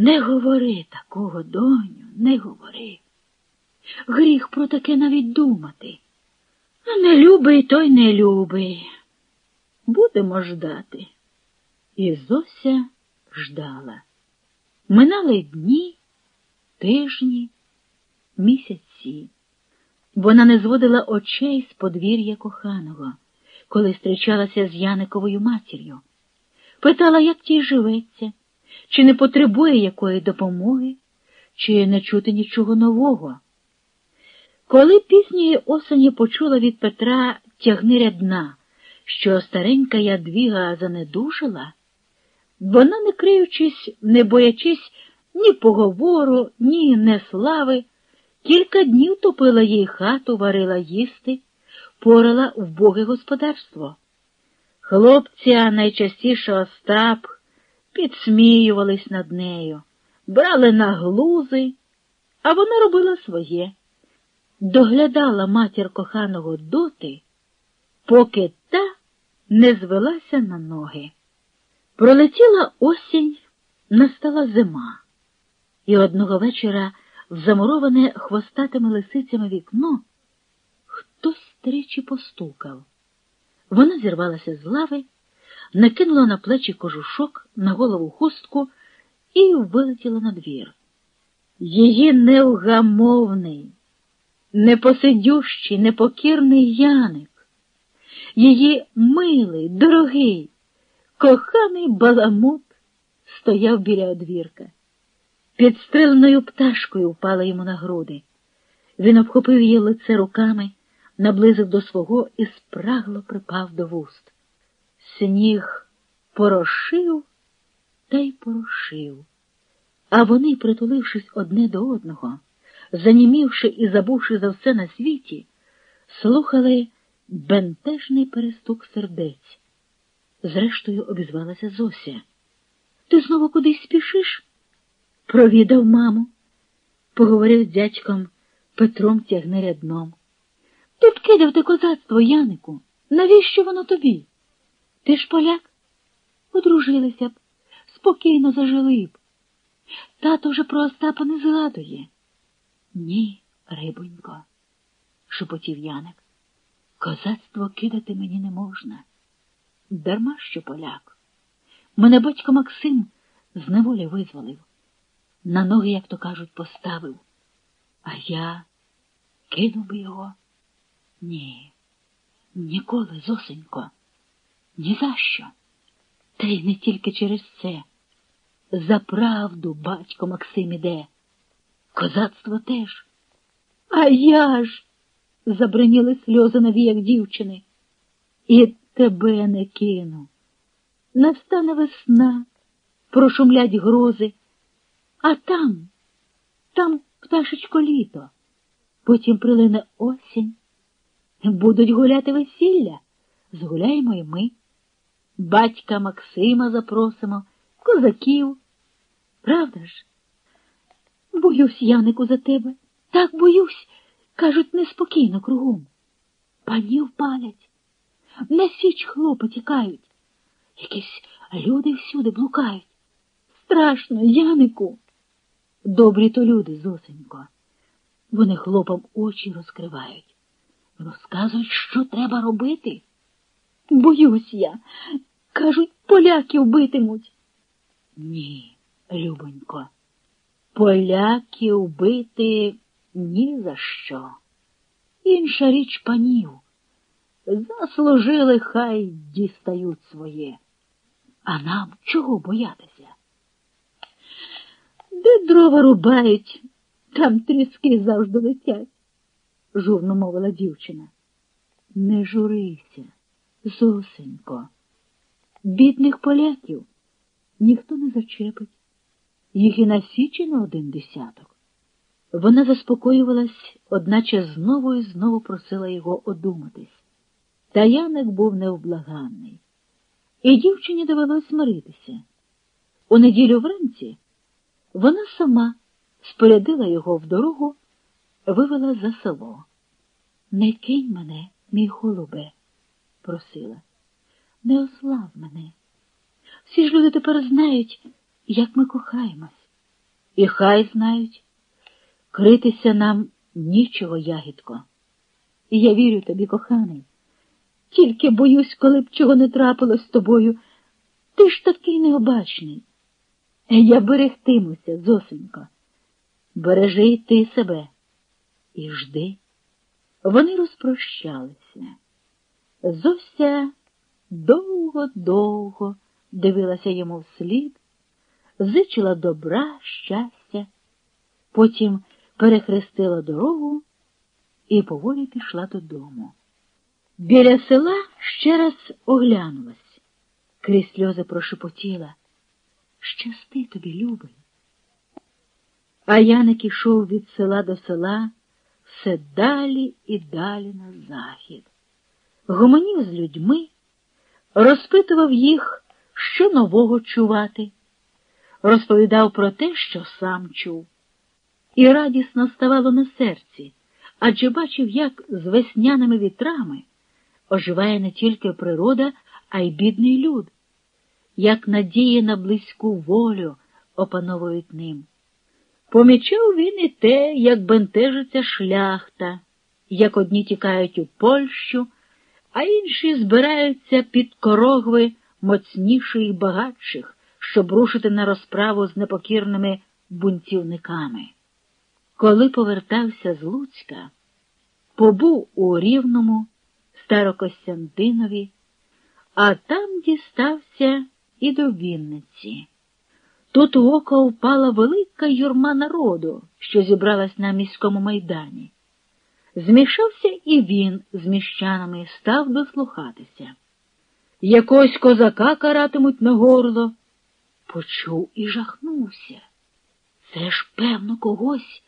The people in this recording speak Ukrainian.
Не говори такого, доню, не говори. Гріх про таке навіть думати. А не любий, той не любий. Будемо ждати. І Зося ждала. Минали дні, тижні, місяці. Вона не зводила очей з подвір'я коханого, коли зустрічалася з Яниковою матір'ю. Питала, як тій живеться, чи не потребує якої допомоги, чи не чути нічого нового. Коли пізньої осені почула від Петра тягни рядна, що старенька ядвіга занедужила, вона, не криючись, не боячись ні поговору, ні неслави, кілька днів топила їй хату, варила їсти, порала вбоге господарство. Хлопця найчастіше Остап підсміювались над нею, брали на глузи, а вона робила своє, доглядала матір коханого доти, поки та не звелася на ноги. Пролетіла осінь, настала зима, і одного вечора в замуроване хвостатими лисицями вікно хтось тричі постукав. Вона зірвалася з лави, накинула на плечі кожушок, на голову хустку і вилетіла на двір. Її невгамовний, непосидющий, непокірний Яник, її милий, дорогий, коханий баламут стояв біля одвірка. Підстреленою пташкою впала йому на груди. Він обхопив її лице руками, наблизив до свого і спрагло припав до вуст. Сніг порошив та й порошив. А вони, притулившись одне до одного, занімівши і забувши за все на світі, слухали бентежний перестук сердець. Зрештою обізвалася Зося. Ти знову кудись спішиш? Провідав маму, поговорив з дядьком Петром тягне рядном. Ти б кидав те козацтво, Янику. Навіщо воно тобі? Ти ж поляк? Одружилися б, спокійно зажили б. Тато вже про Остапа не згадує. Ні, рибонько, шепотів Яник. Козацтво кидати мені не можна. Дарма що поляк. Мене батько Максим з неволі визволив. На ноги, як то кажуть, поставив. А я кинув би його. Ні, ніколи, зосенько, ні за що. Та й не тільки через це. За правду батько Максим іде. Козацтво теж. А я ж. забриніли сльози на віях дівчини. І тебе не кину. Настане весна, прошумлять грози, а там, там пташечко літо, потім прилине осінь. Будуть гуляти весілля, згуляємо і ми. Батька Максима запросимо, козаків. Правда ж? Боюсь, Янику, за тебе. Так боюсь. Кажуть, неспокійно кругом. Панів палять. На січ хлопи тікають. Якісь люди всюди блукають. Страшно, Янику. Добрі то люди, Зосенько. Вони хлопам очі розкривають. Розказують, що треба робити. Боюсь я. Кажуть, поляків битимуть. Ні, любонько, поляків бити ні за що. Інша річ панів. Заслужили, хай дістають своє. А нам чого боятися? Де дрова рубають, там тріски завжди летять, журно мовила дівчина. Не журися, зосенько. Бідних поляків ніхто не зачепить, їх і на січі на один десяток. Вона заспокоювалась, одначе знову і знову просила його одуматись. Та Яник був невблаганний. І дівчині довелось смиритися. У неділю вранці вона сама спорядила його в дорогу, вивела за село. Не кинь мене, мій голубе, просила. Не ослав мене. Всі ж люди тепер знають, як ми кохаємось. І хай знають, критися нам нічого, ягідко. І я вірю тобі, коханий. Тільки боюсь, коли б чого не трапилось з тобою. Ти ж такий необачний. Я берегтимуся, Зосенько. Бережи й ти себе і жди. Вони розпрощалися. Зося довго-довго дивилася йому вслід, зичила добра, щастя, потім перехрестила дорогу і поволі пішла додому. Біля села ще раз оглянулась, крізь сльози прошепотіла. Щасти тобі, любий. А Яник ішов від села до села все далі і далі на захід. Гомонів з людьми, розпитував їх, що нового чувати, розповідав про те, що сам чув. І радісно ставало на серці, адже бачив, як з весняними вітрами оживає не тільки природа, а й бідний люд, як надії на близьку волю опановують ним. Помічав він і те, як бентежиться шляхта, як одні тікають у Польщу, а інші збираються під корогви моцніших і багатших, щоб рушити на розправу з непокірними бунтівниками. Коли повертався з Луцька, побув у Рівному, Старокостянтинові, а там дістався і до Вінниці. Тут у око впала велика юрма народу, що зібралась на міському майдані. Змішався і він з міщанами став дослухатися. Якось козака каратимуть на горло. Почув і жахнувся. Це ж, певно, когось